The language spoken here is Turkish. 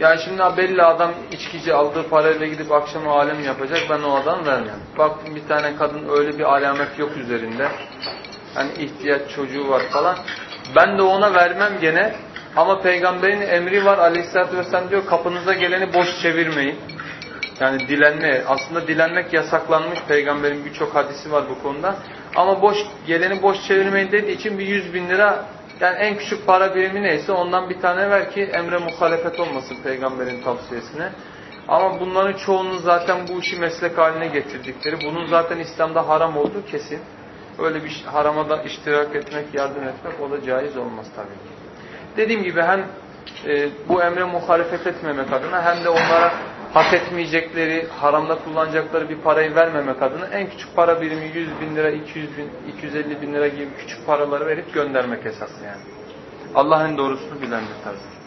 Yani şimdi belli adam içkici aldığı parayla gidip akşam alem yapacak ben o adam vermem. Bak bir tane kadın öyle bir alamet yok üzerinde. Hani ihtiyaç çocuğu var falan. Ben de ona vermem gene. Ama peygamberin emri var aleyhissalatü vesselam diyor kapınıza geleni boş çevirmeyin. Yani dilenme, aslında dilenmek yasaklanmış peygamberin birçok hadisi var bu konuda. Ama boş geleni boş çevirmeyin dediği için bir yüz bin lira yani en küçük para birimi neyse ondan bir tane ver ki emre muhalefet olmasın peygamberin tavsiyesine. Ama bunların çoğunun zaten bu işi meslek haline getirdikleri, bunun zaten İslam'da haram olduğu kesin. Öyle bir harama da iştirak etmek, yardım etmek o da caiz olmaz tabii ki. Dediğim gibi hem e, bu emre muhalefet etmemek adına hem de onlara hak etmeyecekleri, haramda kullanacakları bir parayı vermemek adına en küçük para birimi 100 bin lira, 200 bin, 250 bin lira gibi küçük paraları verip göndermek esas yani. Allah'ın doğrusunu bilendir tabii.